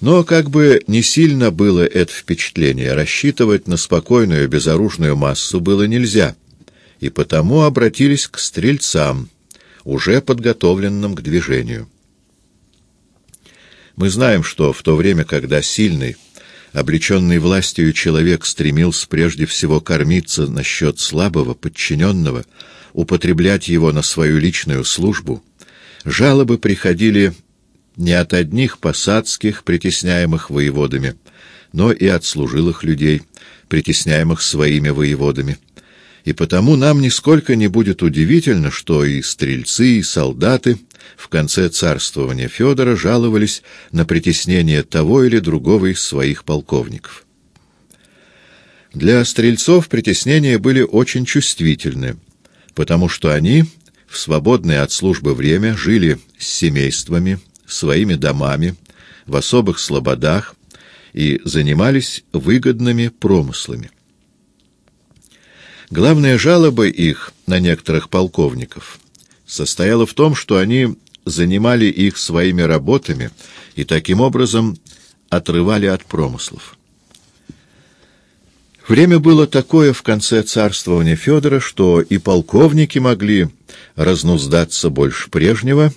Но как бы не сильно было это впечатление, рассчитывать на спокойную безоружную массу было нельзя, и потому обратились к стрельцам, уже подготовленным к движению. Мы знаем, что в то время, когда сильный, облеченный властью человек стремился прежде всего кормиться насчет слабого, подчиненного, употреблять его на свою личную службу, жалобы приходили не от одних посадских, притесняемых воеводами, но и от служилых людей, притесняемых своими воеводами. И потому нам нисколько не будет удивительно, что и стрельцы, и солдаты в конце царствования Федора жаловались на притеснение того или другого из своих полковников. Для стрельцов притеснения были очень чувствительны, потому что они в свободное от службы время жили с семействами, своими домами, в особых слободах и занимались выгодными промыслами. Главная жалоба их на некоторых полковников состояла в том, что они занимали их своими работами и таким образом отрывали от промыслов. Время было такое в конце царствования Федора, что и полковники могли разнуздаться больше прежнего,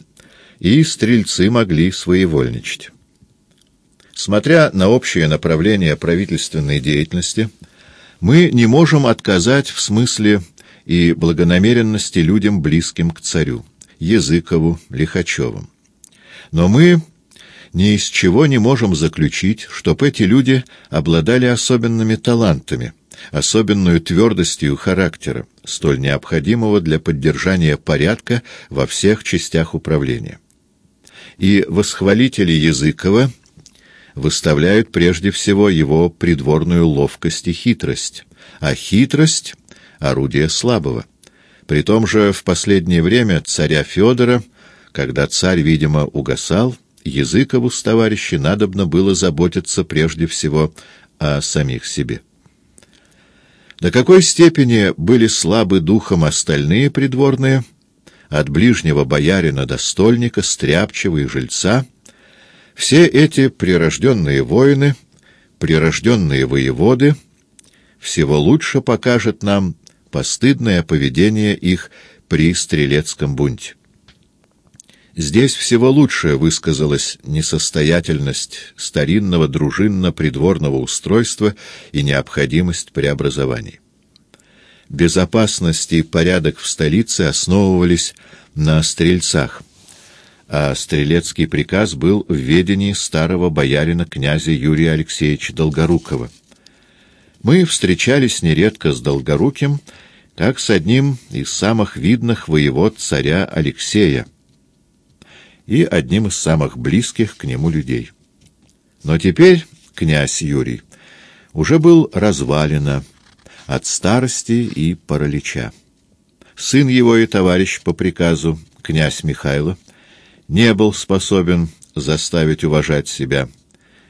и стрельцы могли своевольничать. Смотря на общее направление правительственной деятельности, мы не можем отказать в смысле и благонамеренности людям, близким к царю, Языкову, Лихачевым. Но мы ни из чего не можем заключить, чтоб эти люди обладали особенными талантами, особенную твердостью характера, столь необходимого для поддержания порядка во всех частях управления. И восхвалители Языкова — выставляют прежде всего его придворную ловкость и хитрость, а хитрость — орудие слабого. При том же в последнее время царя Федора, когда царь, видимо, угасал, Языкову с товарищи надобно было заботиться прежде всего о самих себе. До какой степени были слабы духом остальные придворные, от ближнего боярина до стольника, стряпчего и жильца — все эти прирожденные воины, прирожденные воеводы, всего лучше покажет нам постыдное поведение их при стрелецком бунте. Здесь всего лучше высказалась несостоятельность старинного дружинно-придворного устройства и необходимость преобразований. Безопасность и порядок в столице основывались на стрельцах — а стрелецкий приказ был в ведении старого боярина князя Юрия Алексеевича Долгорукова. Мы встречались нередко с Долгоруким, как с одним из самых видных воевод царя Алексея и одним из самых близких к нему людей. Но теперь князь Юрий уже был развалено от старости и паралича. Сын его и товарищ по приказу, князь Михайло, не был способен заставить уважать себя.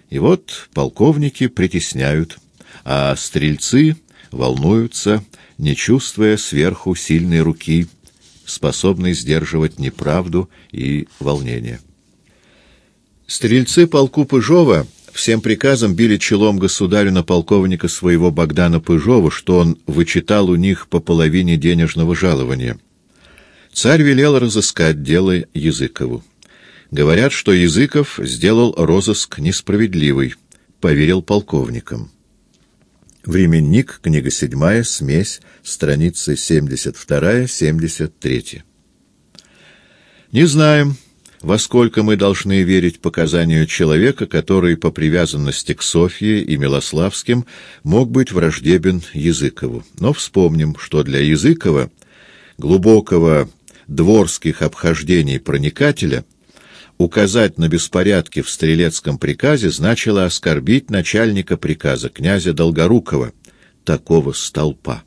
И вот полковники притесняют, а стрельцы волнуются, не чувствуя сверху сильной руки, способной сдерживать неправду и волнение. Стрельцы полку Пыжова всем приказом били челом государю на полковника своего Богдана Пыжова, что он вычитал у них по половине денежного жалования. Царь велел разыскать дело Языкову. Говорят, что Языков сделал розыск несправедливый, поверил полковникам. Временник, книга седьмая, смесь, страницы 72-73. Не знаем, во сколько мы должны верить показанию человека, который по привязанности к Софье и Милославским мог быть враждебен Языкову. Но вспомним, что для Языкова, глубокого дворских обхождений проникателя, указать на беспорядки в стрелецком приказе значило оскорбить начальника приказа, князя Долгорукова, такого столпа.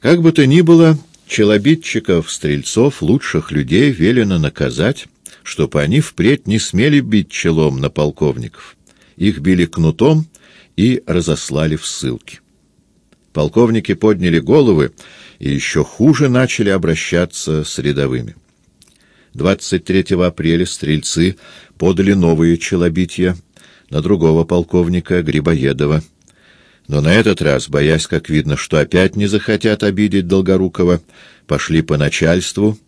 Как бы то ни было, челобитчиков, стрельцов, лучших людей велено наказать, чтобы они впредь не смели бить челом на полковников. Их били кнутом и разослали в ссылки. Полковники подняли головы и еще хуже начали обращаться с рядовыми. 23 апреля стрельцы подали новые челобития на другого полковника Грибоедова. Но на этот раз, боясь, как видно, что опять не захотят обидеть Долгорукова, пошли по начальству,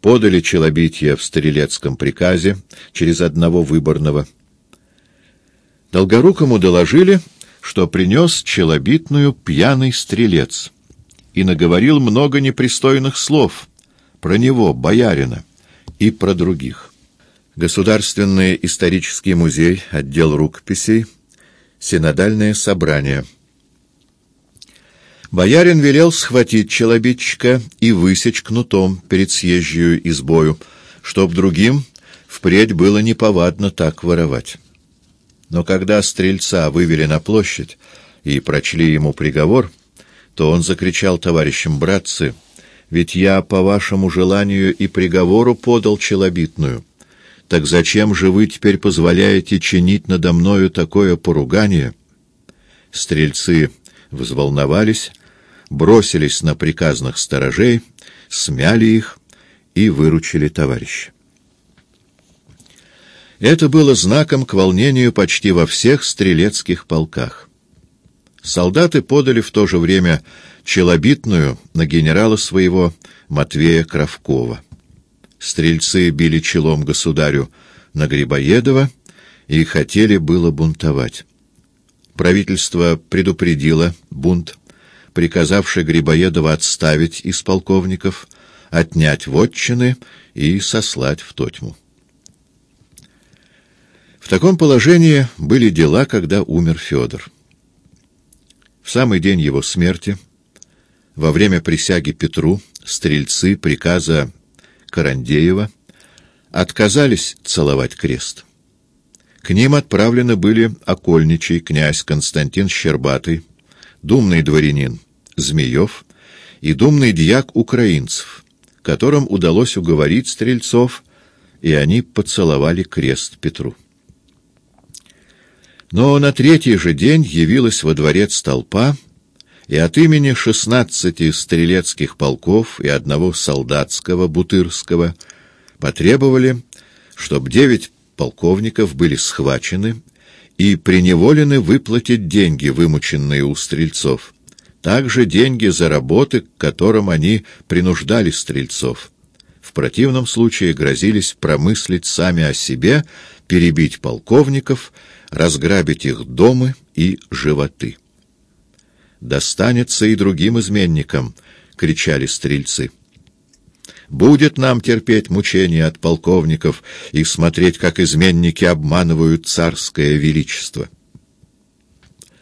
подали челобития в стрелецком приказе через одного выборного. Долгорукому доложили, что принес челобитную пьяный стрелец и наговорил много непристойных слов про него, боярина и про других. Государственный исторический музей, отдел рукописей, синодальное собрание. Боярин велел схватить челобитчика и высечь кнутом перед съезжую избою, чтоб другим впредь было неповадно так воровать. Но когда стрельца вывели на площадь и прочли ему приговор, то он закричал товарищам братцы — ведь я по вашему желанию и приговору подал челобитную. Так зачем же вы теперь позволяете чинить надо мною такое поругание? Стрельцы взволновались, бросились на приказных сторожей, смяли их и выручили товарища. Это было знаком к волнению почти во всех стрелецких полках. Солдаты подали в то же время челобитную на генерала своего Матвея Кравкова. Стрельцы били челом государю на Грибоедова и хотели было бунтовать. Правительство предупредило бунт, приказавший Грибоедова отставить из полковников, отнять вотчины и сослать в тотьму. В таком положении были дела, когда умер Федор. В самый день его смерти, во время присяги Петру, стрельцы приказа Карандеева отказались целовать крест. К ним отправлены были окольничий князь Константин Щербатый, думный дворянин Змеев и думный дьяк украинцев, которым удалось уговорить стрельцов, и они поцеловали крест Петру. Но на третий же день явилась во дворец толпа, и от имени шестнадцати стрелецких полков и одного солдатского, бутырского, потребовали, чтобы девять полковников были схвачены и приневолены выплатить деньги, вымученные у стрельцов, также деньги за работы, к которым они принуждали стрельцов. В противном случае грозились промыслить сами о себе, перебить полковников, разграбить их дома и животы. «Достанется и другим изменникам!» — кричали стрельцы. «Будет нам терпеть мучения от полковников и смотреть, как изменники обманывают царское величество».